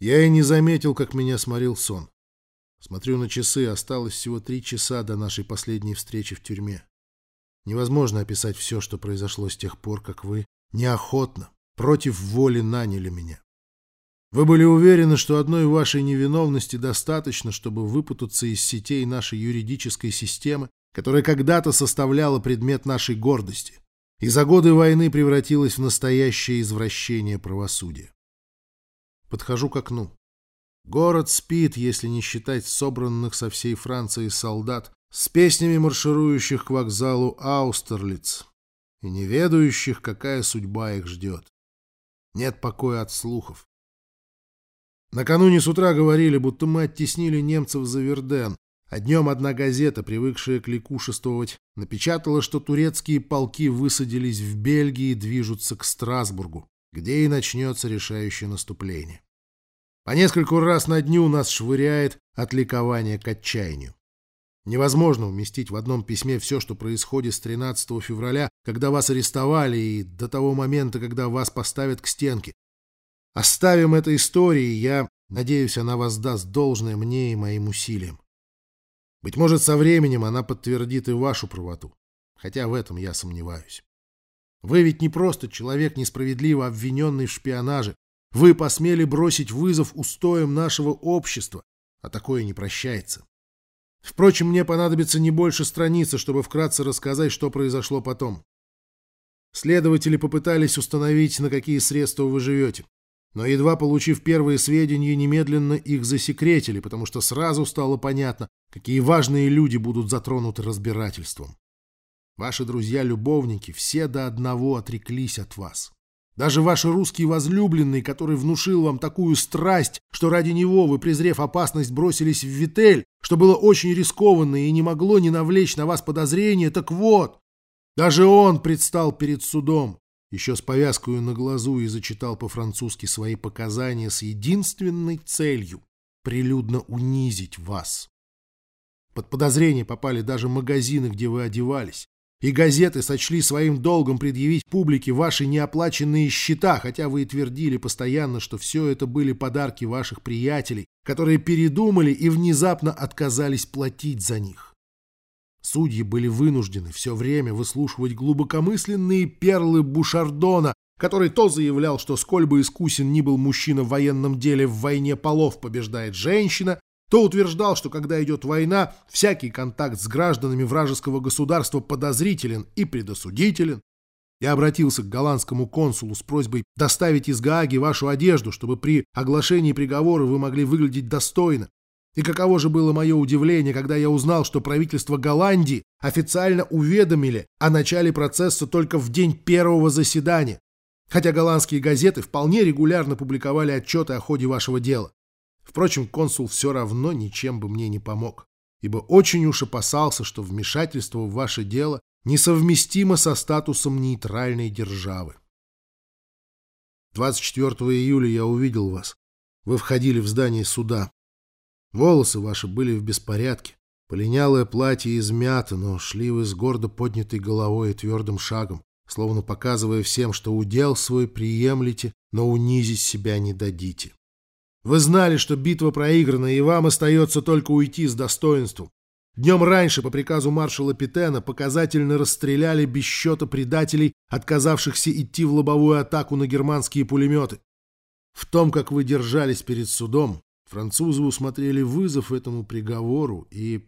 Я и не заметил, как меня сморил сон. Смотрю на часы, осталось всего три часа до нашей последней встречи в тюрьме. Невозможно описать все, что произошло с тех пор, как вы неохотно, против воли наняли меня. Вы были уверены, что одной вашей невиновности достаточно, чтобы выпутаться из сетей нашей юридической системы, которая когда-то составляла предмет нашей гордости, и за годы войны превратилась в настоящее извращение правосудия. Подхожу к окну. Город спит, если не считать собранных со всей Франции солдат с песнями марширующих к вокзалу Аустерлиц и не ведающих, какая судьба их ждет. Нет покоя от слухов. Накануне с утра говорили, будто мы оттеснили немцев за Верден, а днем одна газета, привыкшая кликушествовать, напечатала, что турецкие полки высадились в Бельгии и движутся к Страсбургу где и начнется решающее наступление. По нескольку раз на дню нас швыряет от ликования к отчаянию. Невозможно уместить в одном письме все, что происходит с 13 февраля, когда вас арестовали, и до того момента, когда вас поставят к стенке. Оставим это истории, я надеюсь, она воздаст должное мне и моим усилиям. Быть может, со временем она подтвердит и вашу правоту, хотя в этом я сомневаюсь. Вы ведь не просто человек, несправедливо обвиненный в шпионаже. Вы посмели бросить вызов устоям нашего общества, а такое не прощается. Впрочем, мне понадобится не больше страницы, чтобы вкратце рассказать, что произошло потом. Следователи попытались установить, на какие средства вы живете. Но едва получив первые сведения, немедленно их засекретили, потому что сразу стало понятно, какие важные люди будут затронуты разбирательством. Ваши друзья-любовники все до одного отреклись от вас. Даже ваш русский возлюбленный, который внушил вам такую страсть, что ради него вы, презрев опасность, бросились в Витель, что было очень рискованно и не могло не навлечь на вас подозрения, так вот, даже он предстал перед судом, еще с повязкой на глазу и зачитал по-французски свои показания с единственной целью — прилюдно унизить вас. Под подозрение попали даже магазины, где вы одевались, и газеты сочли своим долгом предъявить публике ваши неоплаченные счета, хотя вы и твердили постоянно, что все это были подарки ваших приятелей, которые передумали и внезапно отказались платить за них. Судьи были вынуждены все время выслушивать глубокомысленные перлы Бушардона, который то заявлял, что сколь бы искусен ни был мужчина в военном деле, в войне полов побеждает женщина, то утверждал, что когда идет война, всякий контакт с гражданами вражеского государства подозрителен и предосудителен. Я обратился к голландскому консулу с просьбой доставить из Гааги вашу одежду, чтобы при оглашении приговора вы могли выглядеть достойно. И каково же было мое удивление, когда я узнал, что правительство Голландии официально уведомили о начале процесса только в день первого заседания, хотя голландские газеты вполне регулярно публиковали отчеты о ходе вашего дела. Впрочем, консул все равно ничем бы мне не помог, ибо очень уж опасался, что вмешательство в ваше дело несовместимо со статусом нейтральной державы. 24 июля я увидел вас. Вы входили в здание суда. Волосы ваши были в беспорядке. Полинялое платье измято, но шли вы с гордо поднятой головой и твердым шагом, словно показывая всем, что удел свой приемлете, но унизить себя не дадите. Вы знали, что битва проиграна, и вам остается только уйти с достоинством. Днем раньше, по приказу маршала Питена, показательно расстреляли без счета предателей, отказавшихся идти в лобовую атаку на германские пулеметы. В том, как вы держались перед судом, французы усмотрели вызов этому приговору и